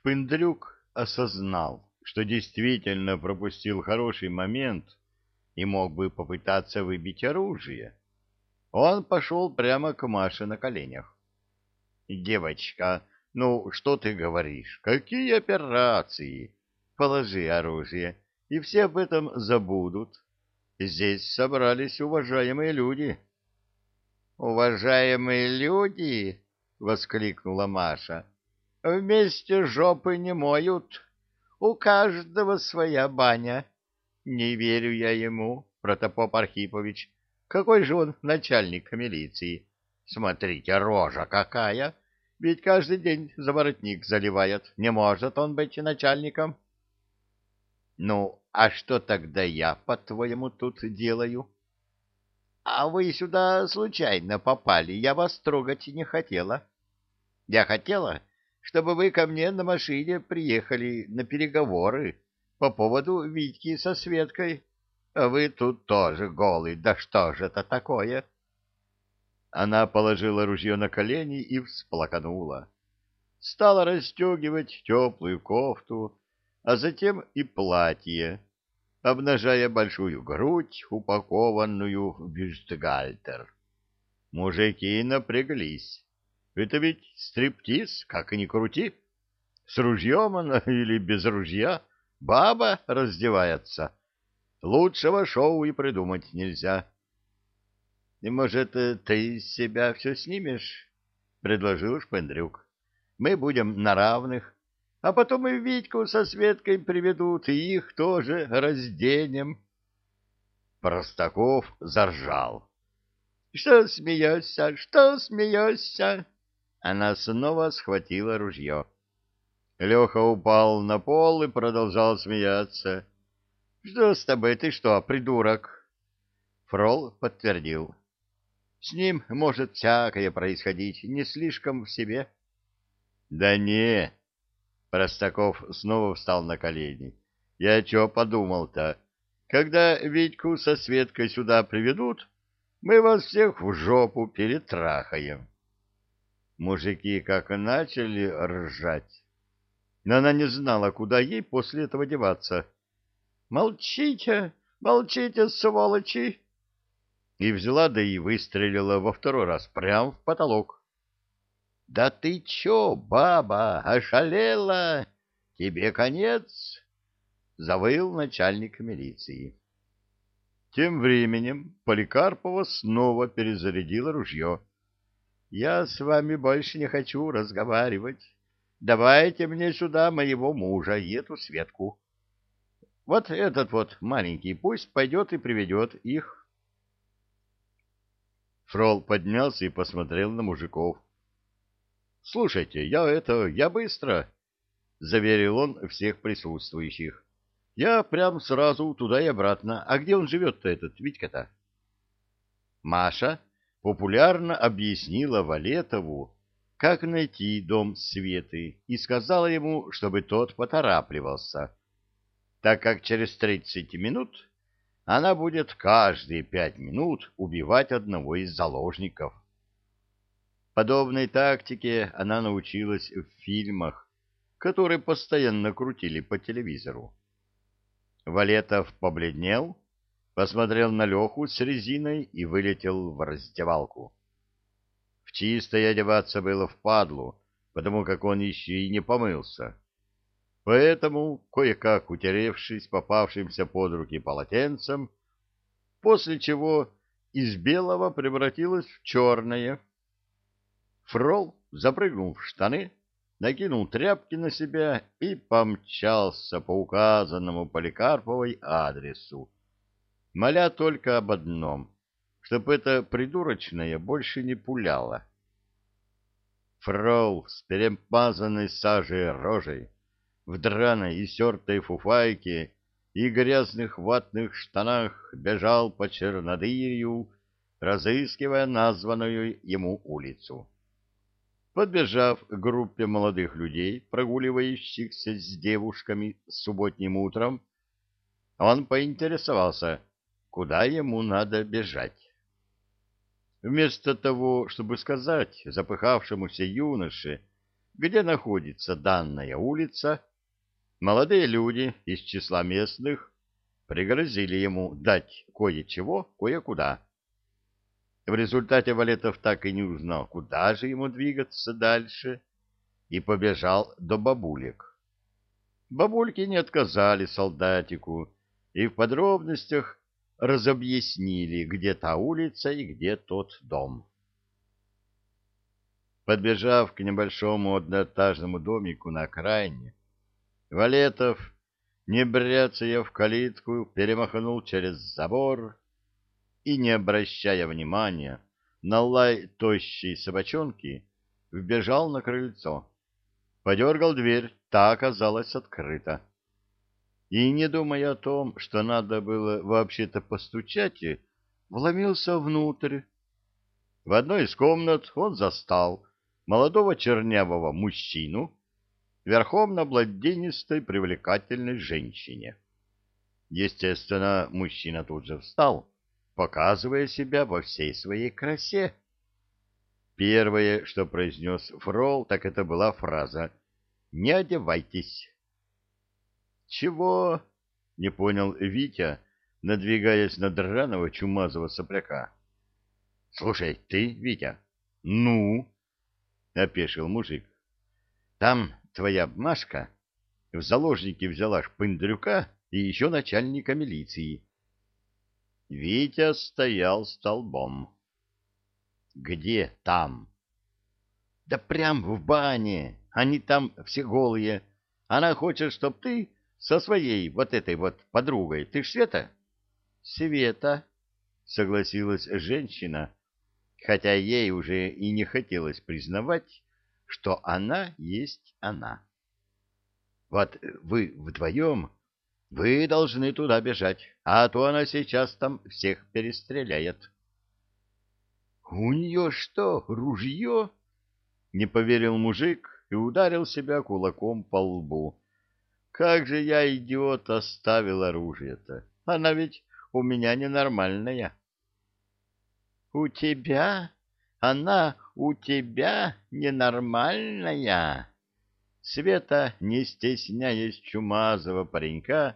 Шпындрюк осознал, что действительно пропустил хороший момент и мог бы попытаться выбить оружие. Он пошел прямо к Маше на коленях. «Девочка, ну что ты говоришь? Какие операции? Положи оружие, и все об этом забудут. Здесь собрались уважаемые люди». «Уважаемые люди!» — воскликнула Маша. «Вместе жопы не моют. У каждого своя баня. Не верю я ему, протопоп Архипович. Какой же он начальник милиции? Смотрите, рожа какая! Ведь каждый день за воротник заливает. Не может он быть начальником. Ну, а что тогда я, по-твоему, тут делаю? А вы сюда случайно попали, я вас трогать не хотела. Я хотела, чтобы вы ко мне на машине приехали на переговоры по поводу Витьки со Светкой. А вы тут тоже голый, да что же это такое? Она положила ружье на колени и всплаканула. Стала расстегивать теплую кофту, а затем и платье, обнажая большую грудь, упакованную в бюстгальтер. Мужики напряглись. Это ведь стриптиз, как ни крути. С ружьем она или без ружья баба раздевается. Лучшего шоу и придумать нельзя. — И, может, ты из себя все снимешь? — предложил Шпендрюк. — Мы будем на равных, а потом и Витьку со Светкой приведут, и их тоже разденем. Простаков заржал. — Что смеешься? Что смеешься? Она снова схватила ружье. Леха упал на пол и продолжал смеяться. — Что с тобой? Ты что, придурок? Фрол подтвердил. — С ним может всякое происходить, не слишком в себе. — Да не, Простаков снова встал на колени. Я что подумал-то? Когда Витьку со Светкой сюда приведут, мы вас всех в жопу перетрахаем. Мужики как начали ржать. Но она не знала, куда ей после этого деваться. «Молчите, молчите, сволочи!» И взяла, да и выстрелила во второй раз, прямо в потолок. Да ты чё, баба, ошалела? Тебе конец? Завыл начальник милиции. Тем временем Поликарпова снова перезарядила ружье. Я с вами больше не хочу разговаривать. Давайте мне сюда моего мужа и эту Светку. Вот этот вот маленький пусть пойдет и приведет их. Фрол поднялся и посмотрел на мужиков. — Слушайте, я это, я быстро, — заверил он всех присутствующих. — Я прям сразу туда и обратно. А где он живет-то, этот Витька-то? Маша популярно объяснила Валетову, как найти дом Светы, и сказала ему, чтобы тот поторапливался, так как через тридцать минут она будет каждые пять минут убивать одного из заложников. Подобной тактике она научилась в фильмах, которые постоянно крутили по телевизору. Валетов побледнел, посмотрел на Леху с резиной и вылетел в раздевалку. В чистой одеваться было впадлу, потому как он еще и не помылся. Поэтому, кое-как утеревшись попавшимся под руки полотенцем, после чего из белого превратилось в черное, Фрол запрыгнул в штаны, накинул тряпки на себя и помчался по указанному Поликарповой адресу, моля только об одном, чтобы это придурочное больше не пуляло. Фрол с перемазанной сажей рожей, в драной и сертой фуфайке и грязных ватных штанах бежал по Чернодырью, разыскивая названную ему улицу. Подбежав к группе молодых людей, прогуливающихся с девушками субботним утром, он поинтересовался, куда ему надо бежать. Вместо того, чтобы сказать запыхавшемуся юноше, где находится данная улица, молодые люди из числа местных пригрозили ему дать кое-чего кое-куда. В результате Валетов так и не узнал, куда же ему двигаться дальше, и побежал до бабулек. Бабульки не отказали солдатику и в подробностях разобъяснили, где та улица и где тот дом. Подбежав к небольшому одноэтажному домику на окраине, Валетов, не бряцая в калитку, перемахнул через забор и, не обращая внимания на лай тощей собачонки, вбежал на крыльцо. Подергал дверь, та оказалась открыта. И, не думая о том, что надо было вообще-то постучать, вломился внутрь. В одной из комнат он застал молодого чернявого мужчину верхом на бладенистой привлекательной женщине. Естественно, мужчина тут же встал, показывая себя во всей своей красе. Первое, что произнес Фрол, так это была фраза «Не одевайтесь». «Чего?» — не понял Витя, надвигаясь на драного чумазого сопляка. «Слушай, ты, Витя?» «Ну?» — опешил мужик. «Там твоя Машка в заложники взяла шпындрюка и еще начальника милиции». Витя стоял столбом. «Где там?» «Да прям в бане. Они там все голые. Она хочет, чтоб ты со своей вот этой вот подругой. Ты ж Света?» «Света», — согласилась женщина, хотя ей уже и не хотелось признавать, что она есть она. Вот вы вдвоем, вы должны туда бежать, а то она сейчас там всех перестреляет. — У нее что, ружье? — не поверил мужик и ударил себя кулаком по лбу. — Как же я, идиот, оставил оружие-то? Она ведь у меня ненормальная. — у тебя? Она у тебя ненормальная? Света, не стесняясь чумазого паренька,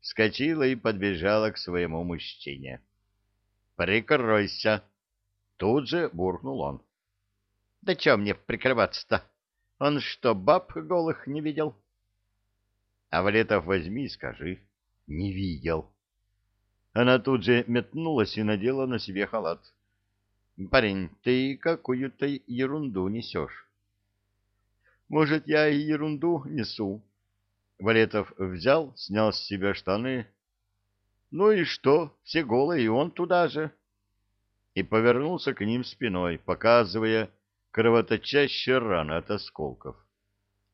вскочила и подбежала к своему мужчине. «Прикройся!» Тут же буркнул он. «Да чё мне прикрываться-то? Он что, баб голых не видел?» «Авлетов, возьми и скажи». «Не видел». Она тут же метнулась и надела на себе халат. Парень, ты какую-то ерунду несешь. Может, я и ерунду несу. Валетов взял, снял с себя штаны. Ну и что, все голые, и он туда же. И повернулся к ним спиной, показывая кровоточащие раны от осколков.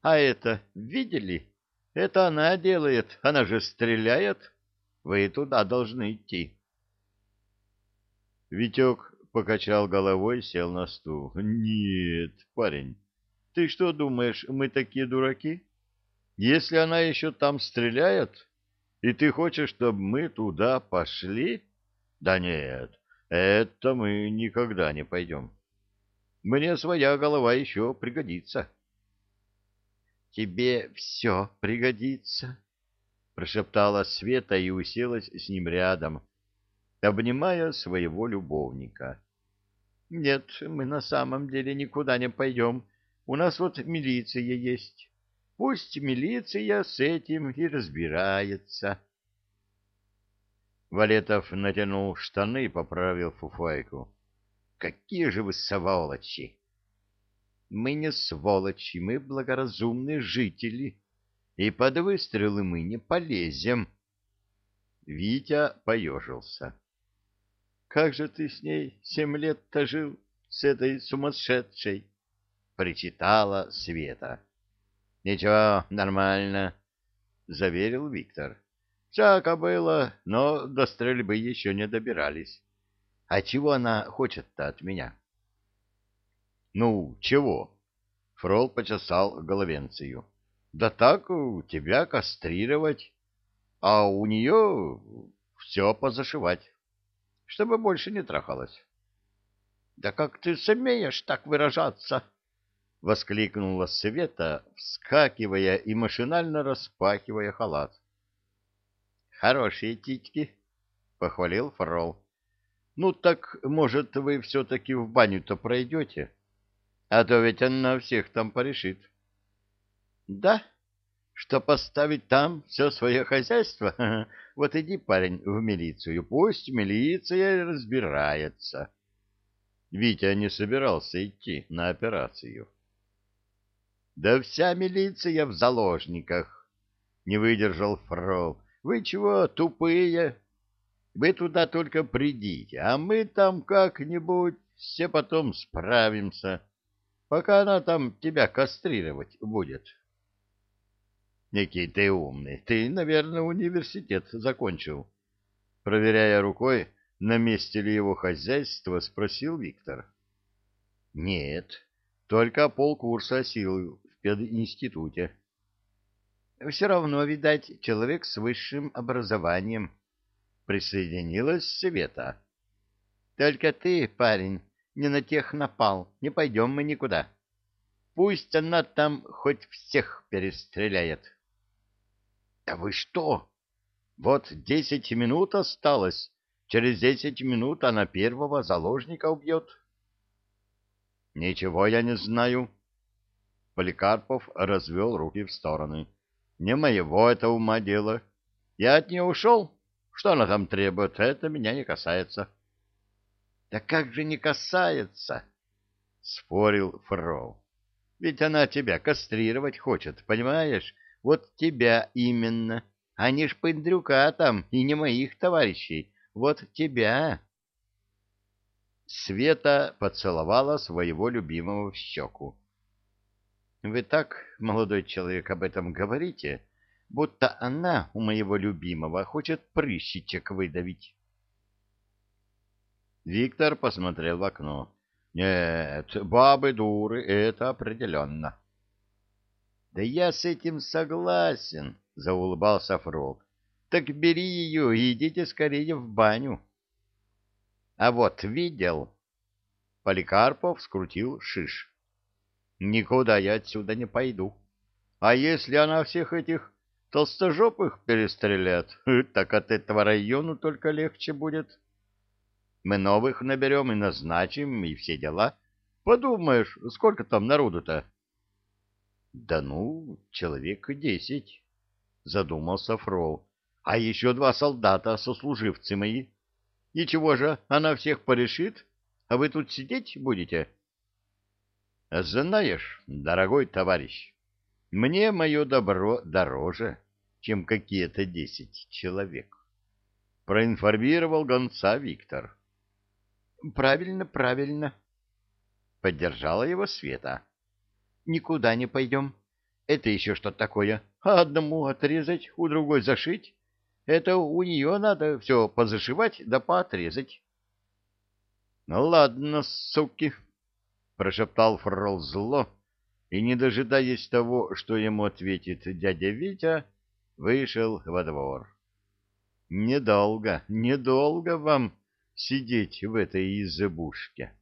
А это, видели? Это она делает, она же стреляет. Вы туда должны идти. Витек покачал головой, сел на стул. Нет, парень, ты что думаешь, мы такие дураки? Если она еще там стреляет, и ты хочешь, чтобы мы туда пошли? Да нет, это мы никогда не пойдем. Мне своя голова еще пригодится. Тебе все пригодится, прошептала Света и уселась с ним рядом, обнимая своего любовника. — Нет, мы на самом деле никуда не пойдем. У нас вот милиция есть. Пусть милиция с этим и разбирается. Валетов натянул штаны и поправил фуфайку. — Какие же вы сволочи! — Мы не сволочи, мы благоразумные жители, и под выстрелы мы не полезем. Витя поежился. Как же ты с ней семь лет-то жил, с этой сумасшедшей? — причитала Света. — Ничего, нормально, — заверил Виктор. — Всяко было, но до стрельбы еще не добирались. А чего она хочет-то от меня? — Ну, чего? — Фрол почесал головенцию. — Да так, тебя кастрировать, а у нее все позашивать чтобы больше не трахалась. — Да как ты смеешь так выражаться? — воскликнула Света, вскакивая и машинально распахивая халат. «Хорошие титьки», — похвалил Фрол. «Ну так, может, вы все-таки в баню-то пройдете? А то ведь она всех там порешит». «Да? Что поставить там все свое хозяйство? Вот иди, парень, в милицию, пусть милиция разбирается». Витя не собирался идти на операцию. Да вся милиция в заложниках, не выдержал Фрол. Вы чего, тупые? Вы туда только придите, а мы там как-нибудь все потом справимся, пока она там тебя кастрировать будет. Некий ты умный. Ты, наверное, университет закончил. Проверяя рукой, на месте ли его хозяйство, спросил Виктор. Нет, только полкурса осилил пединституте. Все равно, видать, человек с высшим образованием. Присоединилась Света. Только ты, парень, не на тех напал, не пойдем мы никуда. Пусть она там хоть всех перестреляет. — Да вы что? Вот десять минут осталось. Через десять минут она первого заложника убьет. — Ничего я не знаю, Поликарпов развел руки в стороны. Не моего это ума дело. Я от нее ушел. Что она там требует, это меня не касается. — Да как же не касается? — спорил Фрол. — Ведь она тебя кастрировать хочет, понимаешь? Вот тебя именно. А не шпындрюка там и не моих товарищей. Вот тебя. Света поцеловала своего любимого в щеку. Вы так, молодой человек, об этом говорите, будто она у моего любимого хочет прыщичек выдавить. Виктор посмотрел в окно. Нет, бабы дуры, это определенно. Да я с этим согласен, заулыбался Фрол. Так бери ее и идите скорее в баню. А вот видел. Поликарпов скрутил шиш. Никуда я отсюда не пойду. А если она всех этих толстожопых перестрелят, так от этого району только легче будет. Мы новых наберем и назначим, и все дела. Подумаешь, сколько там народу-то? — Да ну, человек десять, — задумался Фрол. — А еще два солдата, сослуживцы мои. И чего же, она всех порешит? А вы тут сидеть будете? — знаешь, дорогой товарищ, мне мое добро дороже, чем какие-то десять человек. Проинформировал гонца Виктор. Правильно, правильно. Поддержала его Света. Никуда не пойдем. Это еще что такое? Одному отрезать, у другой зашить? Это у нее надо все позашивать да поотрезать. Ну ладно, суки, прошептал Фрол зло, и, не дожидаясь того, что ему ответит дядя Витя, вышел во двор. Недолго, недолго вам сидеть в этой избушке.